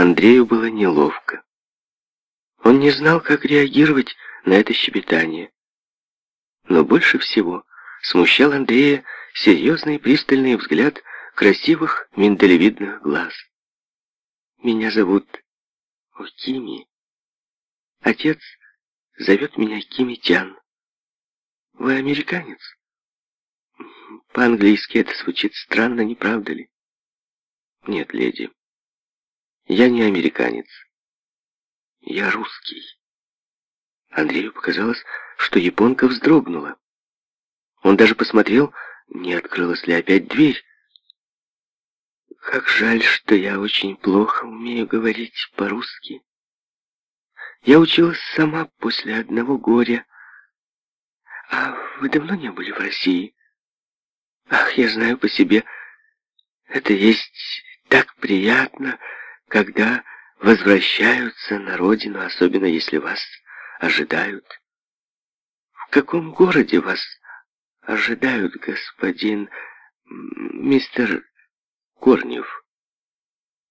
Андрею было неловко. Он не знал, как реагировать на это щебетание. Но больше всего смущал Андрея серьезный пристальный взгляд красивых миндалевидных глаз. «Меня зовут Окими. Отец зовет меня Кимитян. Вы американец?» По-английски это звучит странно, не правда ли? Нет, леди. Я не американец. Я русский. Андрею показалось, что японка вздрогнула. Он даже посмотрел, не открылась ли опять дверь. Как жаль, что я очень плохо умею говорить по-русски. Я училась сама после одного горя. А вы давно не были в России? Ах, я знаю по себе. Это есть так приятно когда возвращаются на родину, особенно если вас ожидают. В каком городе вас ожидают, господин мистер Корнев?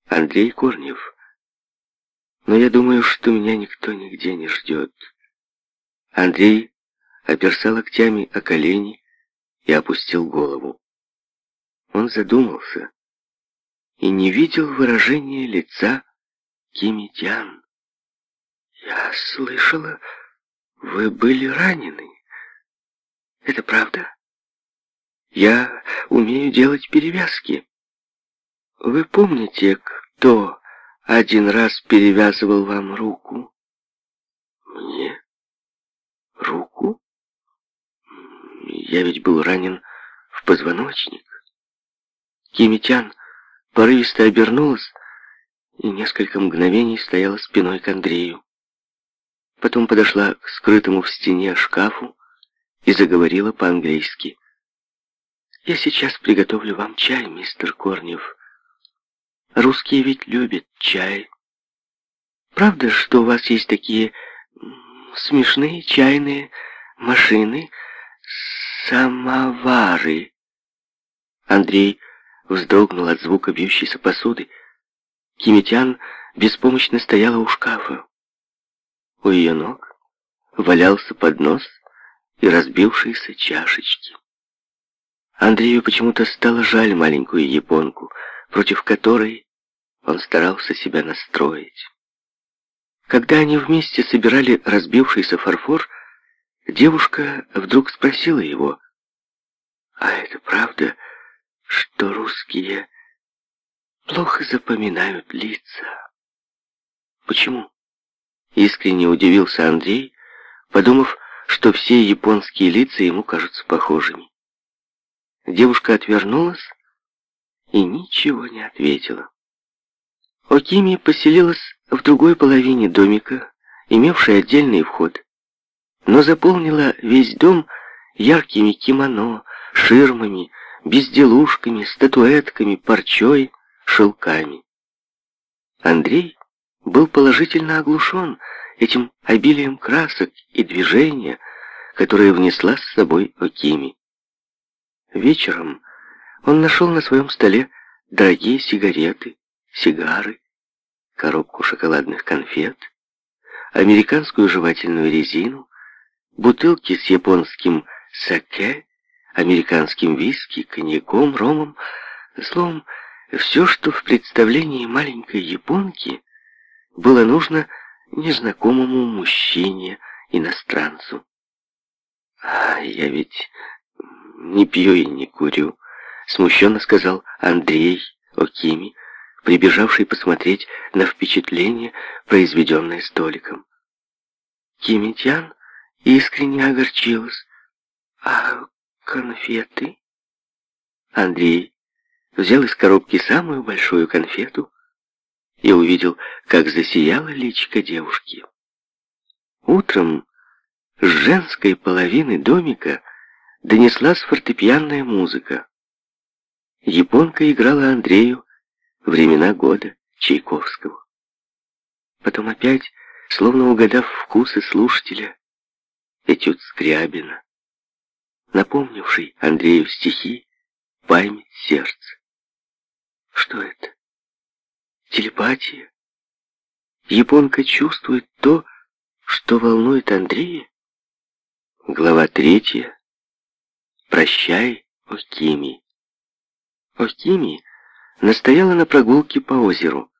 Андрей Корнев. Но я думаю, что меня никто нигде не ждет. Андрей оперся локтями о колени и опустил голову. Он задумался и не видел выражения лица Кимитян. «Я слышала, вы были ранены. Это правда? Я умею делать перевязки. Вы помните, кто один раз перевязывал вам руку?» «Мне? Руку? Я ведь был ранен в позвоночник». Кимитян порывисто обернулась и несколько мгновений стояла спиной к Андрею. Потом подошла к скрытому в стене шкафу и заговорила по-английски. «Я сейчас приготовлю вам чай, мистер Корнев. Русские ведь любят чай. Правда, что у вас есть такие смешные чайные машины, самовары?» Андрей вздрогнул от звука бьющейся посуды. Кимитян беспомощно стояла у шкафа. У ее ног валялся поднос и разбившиеся чашечки. Андрею почему-то стало жаль маленькую японку, против которой он старался себя настроить. Когда они вместе собирали разбившийся фарфор, девушка вдруг спросила его, «А это правда, — что русские плохо запоминают лица. Почему? Искренне удивился Андрей, подумав, что все японские лица ему кажутся похожими. Девушка отвернулась и ничего не ответила. Окими поселилась в другой половине домика, имевшей отдельный вход, но заполнила весь дом яркими кимоно, ширмами, безделушками, статуэтками, парчой, шелками. Андрей был положительно оглушен этим обилием красок и движения, которые внесла с собой Окими. Вечером он нашел на своем столе дорогие сигареты, сигары, коробку шоколадных конфет, американскую жевательную резину, бутылки с японским саке американским виски, коньяком, ромом, словом, все, что в представлении маленькой японки было нужно незнакомому мужчине, иностранцу. «А я ведь не пью и не курю», — смущенно сказал Андрей Окими, прибежавший посмотреть на впечатление, произведенное столиком. Кимитян искренне огорчилась. «А конфеты. Андрей взял из коробки самую большую конфету и увидел, как засияла личико девушки. Утром с женской половины домика донеслась фортепианная музыка. Японка играла Андрею времена года Чайковского. Потом опять, словно угадав вкусы слушателя, этюд Скрябина напомнивший Андрею стихи «Память сердца». Что это? Телепатия? Японка чувствует то, что волнует Андрея? Глава третья. Прощай, Окими. Окими настояла на прогулке по озеру.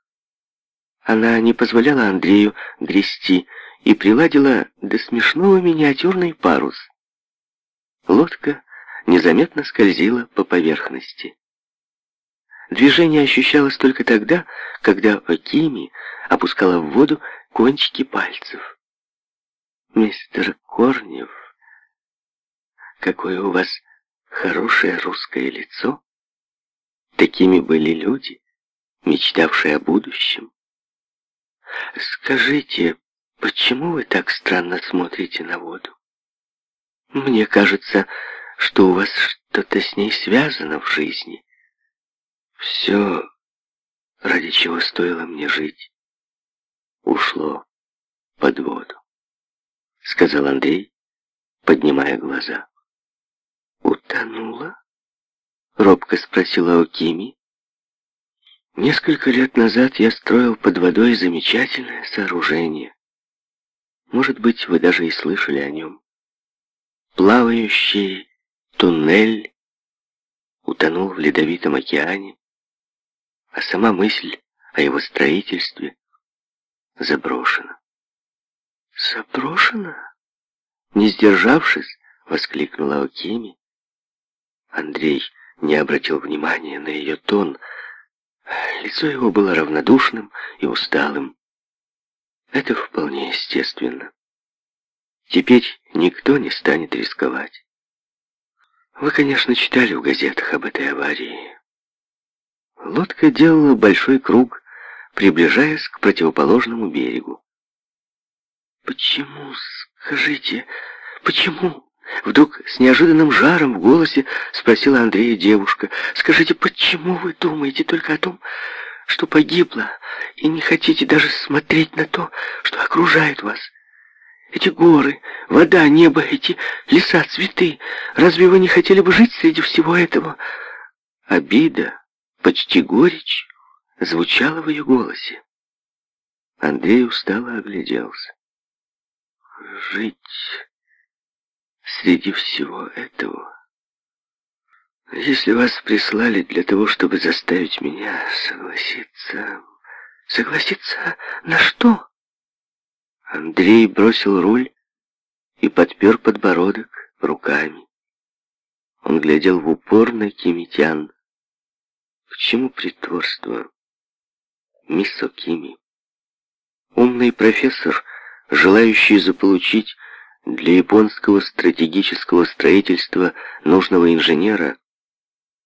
Она не позволяла Андрею грести и приладила до смешного миниатюрный парус. Лодка незаметно скользила по поверхности. Движение ощущалось только тогда, когда Окими опускала в воду кончики пальцев. «Мистер Корнев, какое у вас хорошее русское лицо!» Такими были люди, мечтавшие о будущем. «Скажите, почему вы так странно смотрите на воду?» Мне кажется, что у вас что-то с ней связано в жизни. Все, ради чего стоило мне жить, ушло под воду, сказал Андрей, поднимая глаза. Утонула? Робко спросила Окими. Несколько лет назад я строил под водой замечательное сооружение. Может быть, вы даже и слышали о нем. Плавающий туннель утонул в ледовитом океане, а сама мысль о его строительстве заброшена. «Заброшена?» Не сдержавшись, воскликнула Окими. Андрей не обратил внимания на ее тон. Лицо его было равнодушным и усталым. Это вполне естественно. Теперь никто не станет рисковать. Вы, конечно, читали в газетах об этой аварии. Лодка делала большой круг, приближаясь к противоположному берегу. «Почему, скажите, почему?» Вдруг с неожиданным жаром в голосе спросила Андрея девушка. «Скажите, почему вы думаете только о том, что погибло, и не хотите даже смотреть на то, что окружает вас?» Эти горы, вода, небо, эти леса, цветы. Разве вы не хотели бы жить среди всего этого?» Обида, почти горечь, звучала в ее голосе. Андрей устало огляделся. «Жить среди всего этого...» Если вас прислали для того, чтобы заставить меня согласиться... Согласиться на что? Андрей бросил руль и подпер подбородок руками. Он глядел в упор на кимитян. К чему притворство? Мисо Кими. Умный профессор, желающий заполучить для японского стратегического строительства нужного инженера,